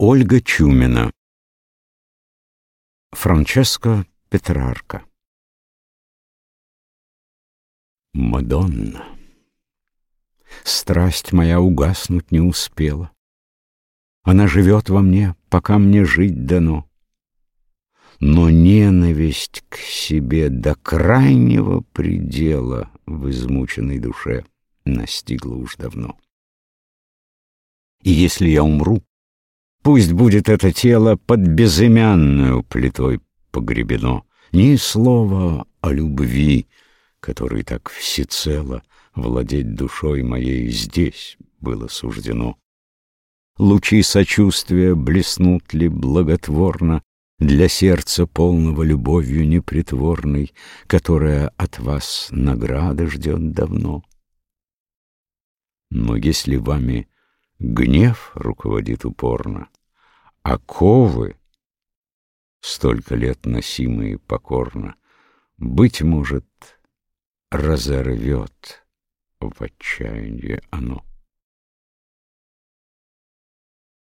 Ольга Чумина Франческо Петрарка Мадонна Страсть моя угаснуть не успела. Она живет во мне, пока мне жить дано. Но ненависть к себе до крайнего предела В измученной душе настигла уж давно. И если я умру, Пусть будет это тело под безымянную плитой погребено. Ни слова о любви, которой так всецело владеть душой моей здесь было суждено. Лучи сочувствия блеснут ли благотворно Для сердца полного любовью непритворной, Которая от вас награды ждет давно? Но если вами Гнев руководит упорно, оковы, столько лет носимые покорно, быть может, разорвет в отчаянии оно.